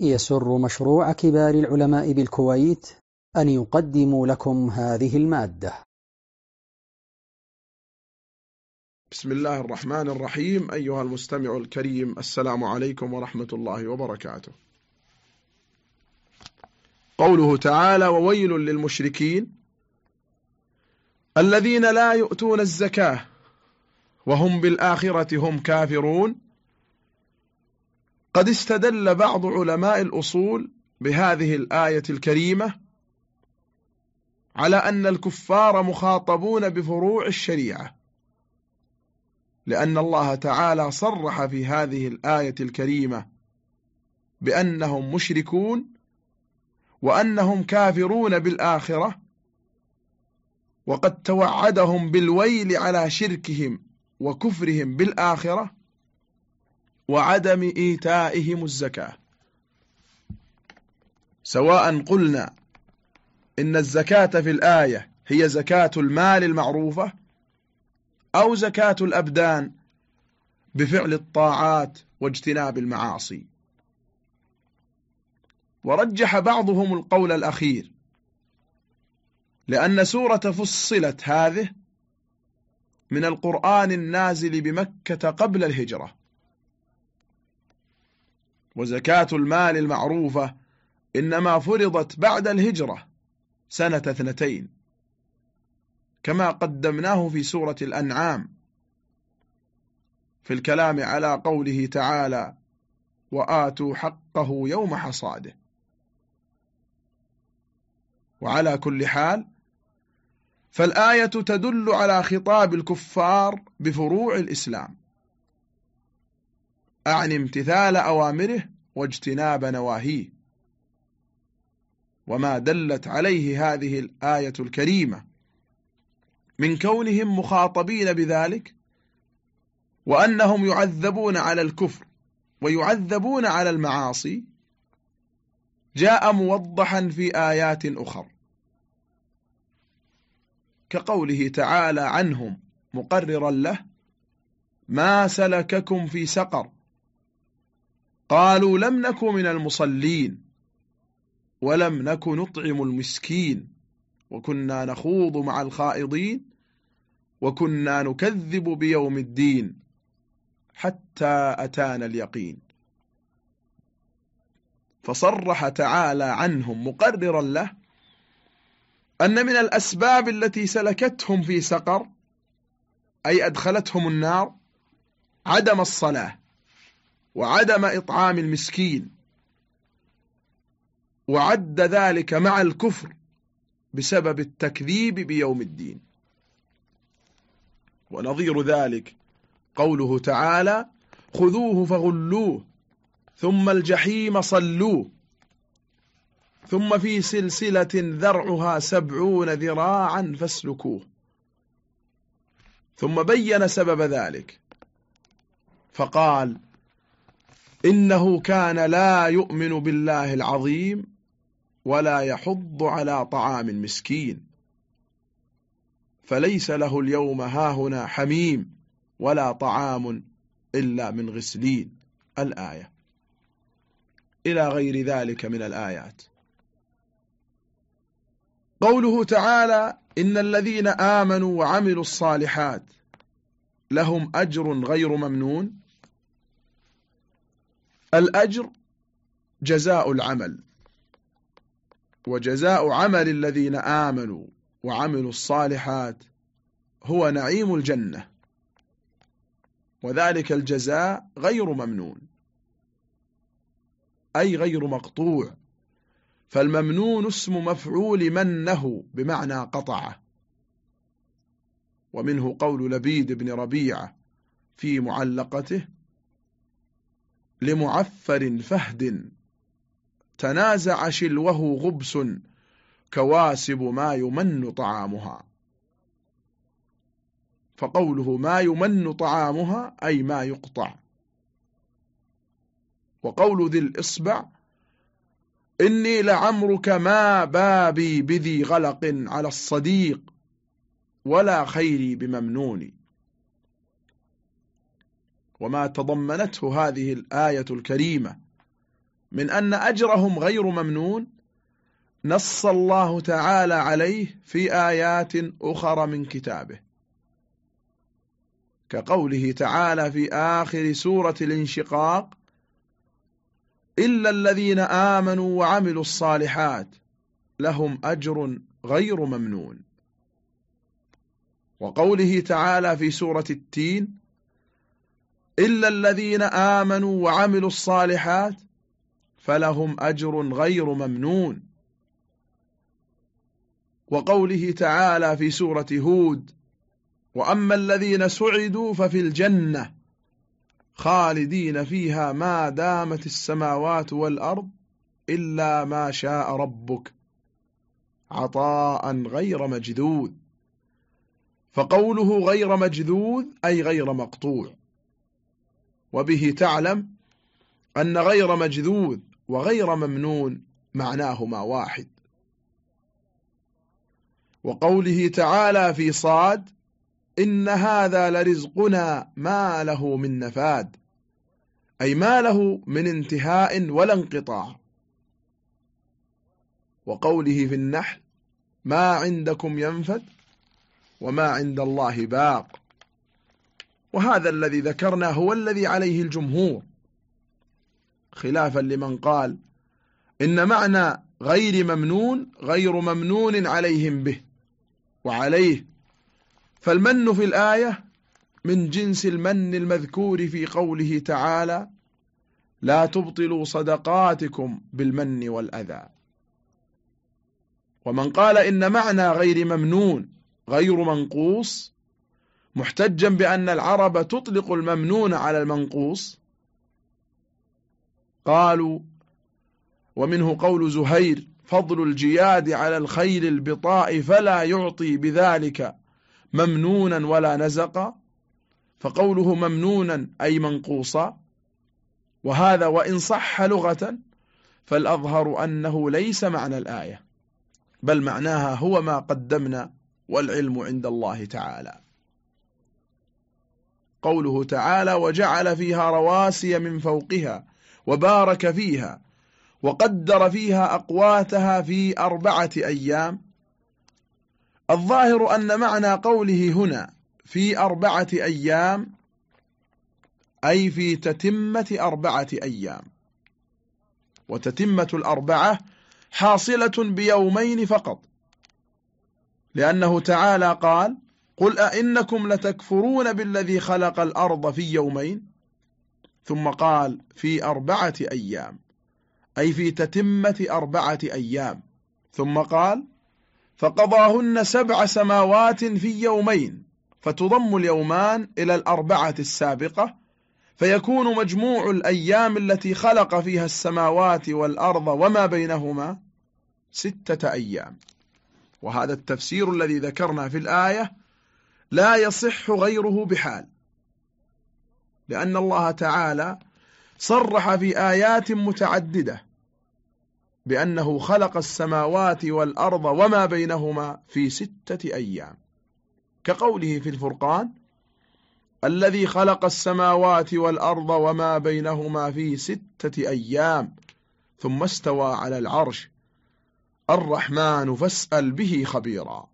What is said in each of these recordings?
يسر مشروع كبار العلماء بالكويت أن يقدم لكم هذه المادة. بسم الله الرحمن الرحيم. أيها المستمع الكريم السلام عليكم ورحمة الله وبركاته. قوله تعالى وويل للمشركين الذين لا يؤتون الزكاة وهم بالآخرة هم كافرون قد استدل بعض علماء الأصول بهذه الآية الكريمة على أن الكفار مخاطبون بفروع الشريعة لأن الله تعالى صرح في هذه الآية الكريمة بأنهم مشركون وأنهم كافرون بالآخرة وقد توعدهم بالويل على شركهم وكفرهم بالآخرة وعدم إيتائهم الزكاة. سواء قلنا إن الزكاة في الآية هي زكاة المال المعروفة أو زكاة الأبدان بفعل الطاعات واجتناب المعاصي. ورجح بعضهم القول الأخير لأن سورة فصلت هذه من القرآن النازل بمكة قبل الهجرة. وزكاة المال المعروفة إنما فرضت بعد الهجرة سنة اثنتين كما قدمناه في سورة الأنعام. في الكلام على قوله تعالى وآتوا حقه يوم حصاده وعلى كل حال فالآية تدل على خطاب الكفار بفروع الإسلام. أعني امتثال أوامره واجتناب نواهيه. وما دلت عليه هذه الآية الكريمة. من كونهم مخاطبين بذلك وأنهم يعذبون على الكفر ويعذبون على المعاصي جاء موضحا في آيات أخر. كقوله تعالى عنهم مقررا له ما سلككم في سقر قالوا لم نكن من المصلين ولم نكن نطعم المسكين وكنا نخوض مع الخائضين وكنا نكذب بيوم الدين حتى أتانا اليقين. فصرح تعالى عنهم مقررا له أن من الأسباب التي سلكتهم في سقر أي أدخلتهم النار عدم الصلاة. وعدم إطعام المسكين. وعد ذلك مع الكفر بسبب التكذيب بيوم الدين. ونظير ذلك قوله تعالى خذوه فغلوه ثم الجحيم صلوه ثم في سلسلة ذرعها سبعون ذراعا فاسلكوه. ثم بين سبب ذلك فقال إنه كان لا يؤمن بالله العظيم ولا يحض على طعام المسكين. فليس له اليوم هاهنا حميم ولا طعام إلا من غسلين. الآية. إلى غير ذلك من الآيات. قوله تعالى إن الذين آمنوا وعملوا الصالحات لهم أجر غير ممنون. الأجر جزاء العمل وجزاء عمل الذين آمنوا وعملوا الصالحات هو نعيم الجنة وذلك الجزاء غير ممنون أي غير مقطوع فالممنون اسم مفعول منه بمعنى قطعه ومنه قول لبيد بن ربيعة في معلقته لمعفر فهد. تنازع شلوه غبس كواسب ما يمن طعامها. فقوله ما يمن طعامها أي ما يقطع. وقول ذي الإصبع إني لعمرك ما بابي بذي غلق على الصديق ولا خيري بممنون. وما تضمنته هذه الآية الكريمة. من أن أجرهم غير ممنون نص الله تعالى عليه في آيات أخرى من كتابه. كقوله تعالى في آخر سورة الانشقاق إلا الذين آمنوا وعملوا الصالحات لهم أجر غير ممنون. وقوله تعالى في سورة التين إلا الذين آمنوا وعملوا الصالحات فلهم أجر غير ممنون. وقوله تعالى في سورة هود وأما الذين سعدوا ففي الجنة خالدين فيها ما دامت السماوات والأرض إلا ما شاء ربك عطاء غير مجذوذ. فقوله غير مجذوذ أي غير مقطوع. وبه تعلم أن غير مجذوذ وغير ممنون معناهما واحد. وقوله تعالى في صاد إن هذا لرزقنا ما له من نفاد أي ما له من انتهاء ولا انقطاع. وقوله في النحل ما عندكم ينفد وما عند الله باق. وهذا الذي ذكرنا هو الذي عليه الجمهور. خلافا لمن قال إن معنى غير ممنون غير ممنون عليهم به وعليه. فالمن في الآية من جنس المن المذكور في قوله تعالى لا تبطلوا صدقاتكم بالمن والأذى. ومن قال إن معنى غير ممنون غير منقوص محتجا بأن العرب تطلق الممنون على المنقوص. قالوا ومنه قول زهير فضل الجياد على الخيل البطاء فلا يعطي بذلك ممنونا ولا نزقا فقوله ممنونا أي منقوصا. وهذا وإن صح لغة فالأظهر أنه ليس معنى الآية بل معناها هو ما قدمنا والعلم عند الله تعالى. قوله تعالى وجعل فيها رواسي من فوقها وبارك فيها وقدر فيها أقواتها في أربعة أيام. الظاهر أن معنى قوله هنا في أربعة أيام أي في تتمة أربعة أيام. وتتمة الأربعة حاصلة بيومين فقط لأنه تعالى قال قل أئنكم لتكفرون بالذي خلق الأرض في يومين؟ ثم قال في أربعة أيام أي في تتمة أربعة أيام. ثم قال فقضاهن سبع سماوات في يومين فتضم اليومان إلى الأربعة السابقة فيكون مجموع الأيام التي خلق فيها السماوات والأرض وما بينهما ستة أيام. وهذا التفسير الذي ذكرنا في الآية لا يصح غيره بحال. لأن الله تعالى صرح في آيات متعددة بأنه خلق السماوات والأرض وما بينهما في ستة أيام. كقوله في الفرقان الذي خلق السماوات والأرض وما بينهما في ستة أيام ثم استوى على العرش. الرحمن فاسأل به خبيرا.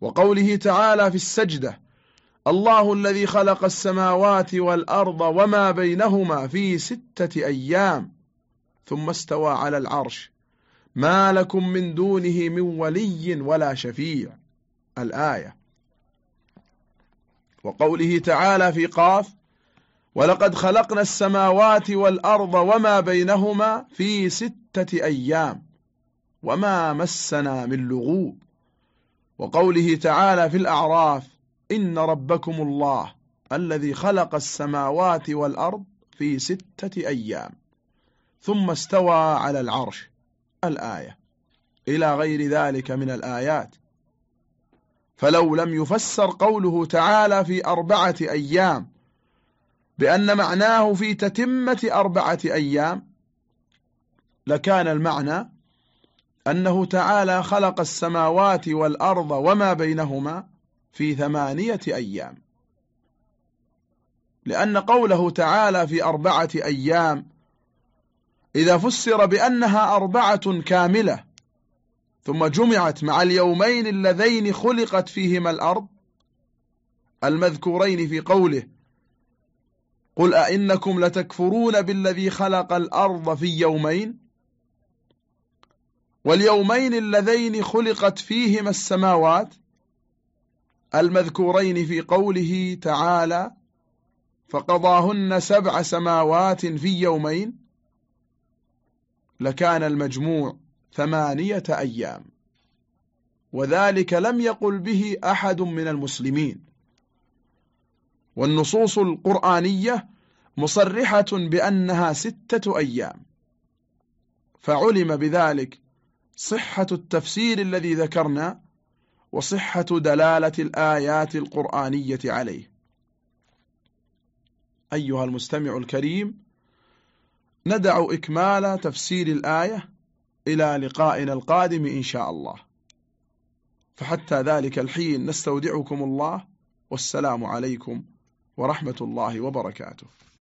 وقوله تعالى في السجدة الله الذي خلق السماوات والأرض وما بينهما في ستة أيام ثم استوى على العرش. ما لكم من دونه من ولي ولا شفيع. الآية. وقوله تعالى في قاف ولقد خلقنا السماوات والأرض وما بينهما في ستة أيام وما مسنا من لغوب. وقوله تعالى في الأعراف إن ربكم الله الذي خلق السماوات والأرض في ستة أيام ثم استوى على العرش. الآية. إلى غير ذلك من الآيات. فلو لم يفسر قوله تعالى في أربعة أيام بأن معناه في تتمة أربعة أيام لكان المعنى أنه تعالى خلق السماوات والأرض وما بينهما في ثمانية أيام. لأن قوله تعالى في أربعة أيام إذا فسر بأنها أربعة كاملة ثم جمعت مع اليومين اللذين خلقت فيهما الأرض المذكورين في قوله قل أئنكم لتكفرون بالذي خلق الأرض في يومين؟ واليومين اللذين خلقت فيهما السماوات المذكورين في قوله تعالى فقضاهن سبع سماوات في يومين لكان المجموع ثمانية أيام وذلك لم يقل به أحد من المسلمين. والنصوص القرآنية مصرحة بأنها ستة أيام فعلم بذلك صحة التفسير الذي ذكرنا وصحة دلالة الآيات القرآنية عليه. أيها المستمع الكريم ندع إكمال تفسير الآية إلى لقائنا القادم إن شاء الله. فحتى ذلك الحين نستودعكم الله والسلام عليكم ورحمة الله وبركاته.